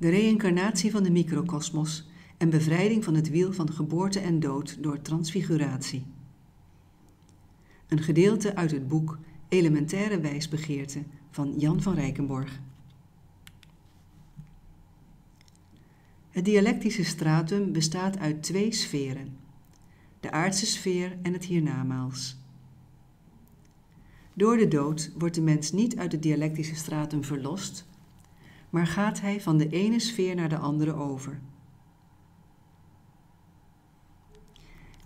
De reïncarnatie van de microkosmos en bevrijding van het wiel van geboorte en dood door transfiguratie. Een gedeelte uit het boek Elementaire wijsbegeerte van Jan van Rijkenborg. Het dialectische stratum bestaat uit twee sferen: de aardse sfeer en het hiernamaals. Door de dood wordt de mens niet uit het dialectische stratum verlost, maar gaat hij van de ene sfeer naar de andere over.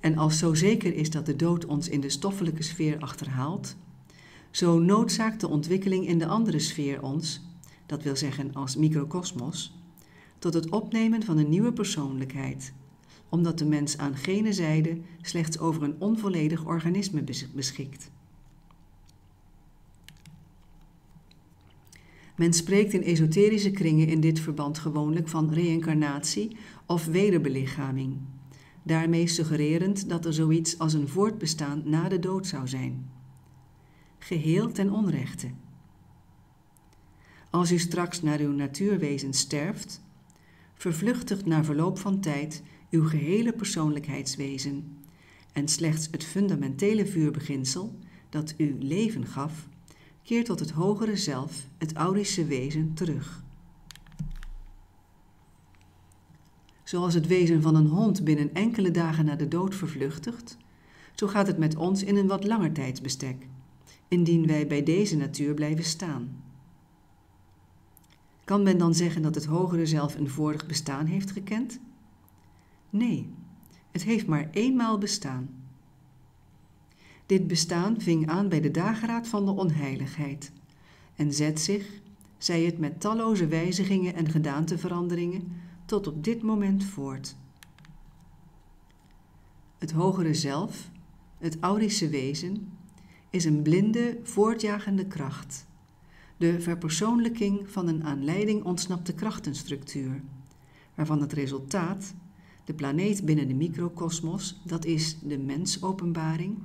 En als zo zeker is dat de dood ons in de stoffelijke sfeer achterhaalt, zo noodzaakt de ontwikkeling in de andere sfeer ons, dat wil zeggen als microcosmos, tot het opnemen van een nieuwe persoonlijkheid, omdat de mens aan gene zijde slechts over een onvolledig organisme beschikt. Men spreekt in esoterische kringen in dit verband gewoonlijk van reïncarnatie of wederbelichaming, daarmee suggererend dat er zoiets als een voortbestaan na de dood zou zijn. Geheel ten onrechte. Als u straks naar uw natuurwezen sterft, vervluchtigt na verloop van tijd uw gehele persoonlijkheidswezen en slechts het fundamentele vuurbeginsel dat u leven gaf, keert tot het hogere zelf, het Aurische wezen, terug. Zoals het wezen van een hond binnen enkele dagen na de dood vervluchtigt, zo gaat het met ons in een wat langer tijdsbestek, indien wij bij deze natuur blijven staan. Kan men dan zeggen dat het hogere zelf een vorig bestaan heeft gekend? Nee, het heeft maar eenmaal bestaan. Dit bestaan ving aan bij de dageraad van de onheiligheid en zet zich, zij het met talloze wijzigingen en gedaanteveranderingen, tot op dit moment voort. Het hogere zelf, het Aurische wezen, is een blinde, voortjagende kracht, de verpersoonlijking van een aan leiding ontsnapte krachtenstructuur, waarvan het resultaat, de planeet binnen de microkosmos, dat is de mensopenbaring,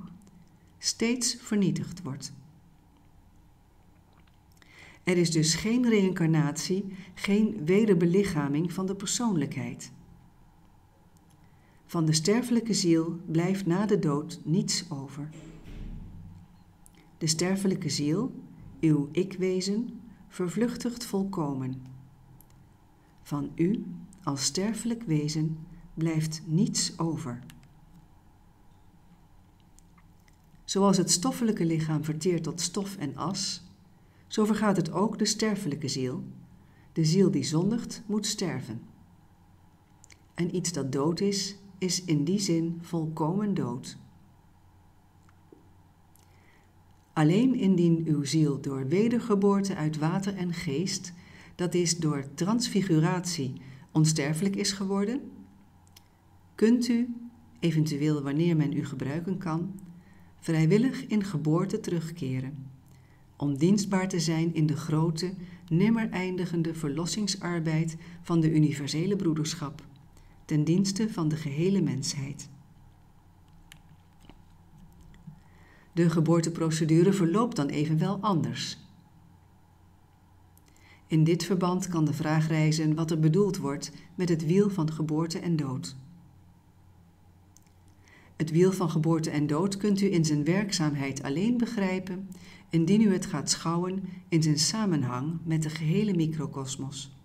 steeds vernietigd wordt. Er is dus geen reïncarnatie, geen wederbelichaming van de persoonlijkheid. Van de sterfelijke ziel blijft na de dood niets over. De sterfelijke ziel, uw ikwezen, vervluchtigt volkomen. Van u als sterfelijk wezen blijft niets over. Zoals het stoffelijke lichaam verteert tot stof en as, zo vergaat het ook de sterfelijke ziel. De ziel die zondigt, moet sterven. En iets dat dood is, is in die zin volkomen dood. Alleen indien uw ziel door wedergeboorte uit water en geest, dat is door transfiguratie, onsterfelijk is geworden, kunt u, eventueel wanneer men u gebruiken kan, vrijwillig in geboorte terugkeren, om dienstbaar te zijn in de grote, nimmer eindigende verlossingsarbeid van de universele broederschap, ten dienste van de gehele mensheid. De geboorteprocedure verloopt dan evenwel anders. In dit verband kan de vraag rijzen wat er bedoeld wordt met het wiel van geboorte en dood. Het wiel van geboorte en dood kunt u in zijn werkzaamheid alleen begrijpen indien u het gaat schouwen in zijn samenhang met de gehele microkosmos.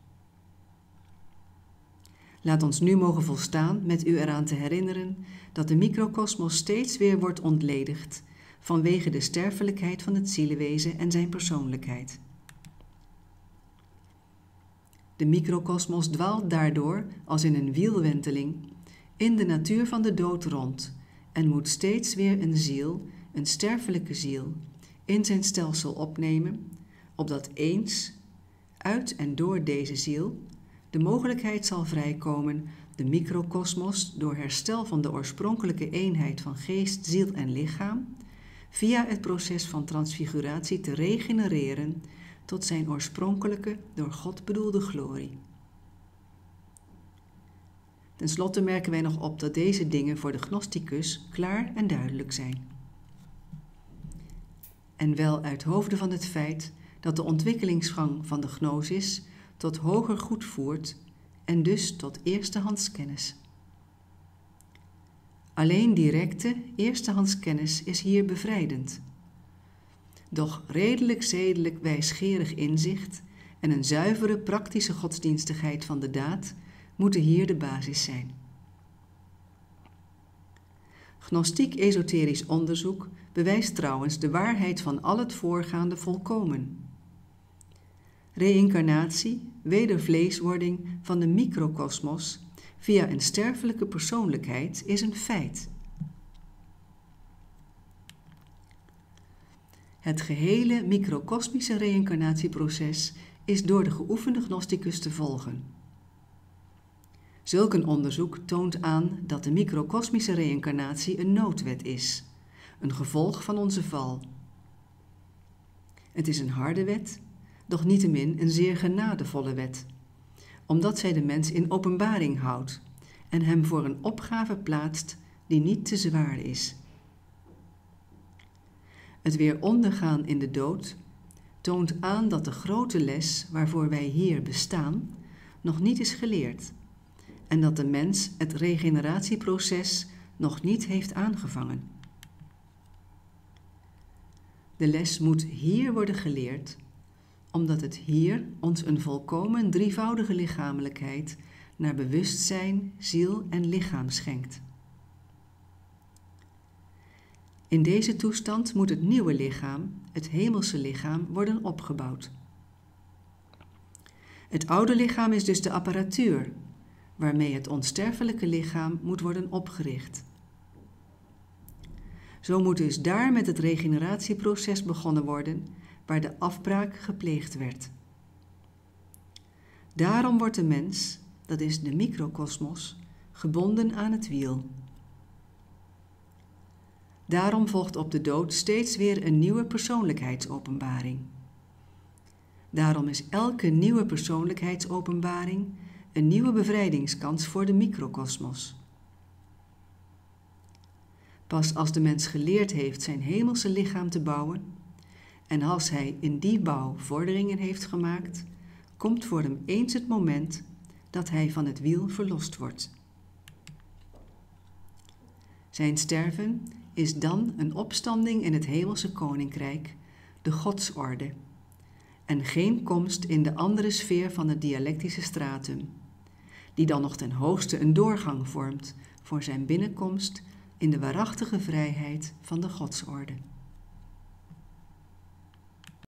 Laat ons nu mogen volstaan met u eraan te herinneren dat de microkosmos steeds weer wordt ontledigd vanwege de sterfelijkheid van het zielewezen en zijn persoonlijkheid. De microkosmos dwaalt daardoor als in een wielwenteling in de natuur van de dood rond en moet steeds weer een ziel, een sterfelijke ziel, in zijn stelsel opnemen, opdat eens, uit en door deze ziel, de mogelijkheid zal vrijkomen de microkosmos door herstel van de oorspronkelijke eenheid van geest, ziel en lichaam, via het proces van transfiguratie te regenereren tot zijn oorspronkelijke, door God bedoelde glorie. Ten slotte merken wij nog op dat deze dingen voor de gnosticus klaar en duidelijk zijn. En wel uit hoofde van het feit dat de ontwikkelingsgang van de gnosis tot hoger goed voert en dus tot eerstehandskennis. Alleen directe eerstehandskennis is hier bevrijdend. Doch redelijk zedelijk wijsgerig inzicht en een zuivere praktische godsdienstigheid van de daad moeten hier de basis zijn. Gnostiek-esoterisch onderzoek bewijst trouwens de waarheid van al het voorgaande volkomen. Reïncarnatie, wedervleeswording van de microkosmos via een sterfelijke persoonlijkheid is een feit. Het gehele microkosmische reïncarnatieproces is door de geoefende gnosticus te volgen. Zulk een onderzoek toont aan dat de microkosmische reïncarnatie een noodwet is, een gevolg van onze val. Het is een harde wet, doch niettemin een zeer genadevolle wet, omdat zij de mens in openbaring houdt en hem voor een opgave plaatst die niet te zwaar is. Het weer ondergaan in de dood toont aan dat de grote les waarvoor wij hier bestaan nog niet is geleerd en dat de mens het regeneratieproces nog niet heeft aangevangen. De les moet hier worden geleerd, omdat het hier ons een volkomen drievoudige lichamelijkheid naar bewustzijn, ziel en lichaam schenkt. In deze toestand moet het nieuwe lichaam, het hemelse lichaam, worden opgebouwd. Het oude lichaam is dus de apparatuur waarmee het onsterfelijke lichaam moet worden opgericht. Zo moet dus daar met het regeneratieproces begonnen worden waar de afbraak gepleegd werd. Daarom wordt de mens, dat is de microkosmos, gebonden aan het wiel. Daarom volgt op de dood steeds weer een nieuwe persoonlijkheidsopenbaring. Daarom is elke nieuwe persoonlijkheidsopenbaring een nieuwe bevrijdingskans voor de microkosmos. Pas als de mens geleerd heeft zijn hemelse lichaam te bouwen en als hij in die bouw vorderingen heeft gemaakt, komt voor hem eens het moment dat hij van het wiel verlost wordt. Zijn sterven is dan een opstanding in het hemelse koninkrijk, de godsorde, en geen komst in de andere sfeer van het dialectische stratum, die dan nog ten hoogste een doorgang vormt voor zijn binnenkomst in de waarachtige vrijheid van de godsorde.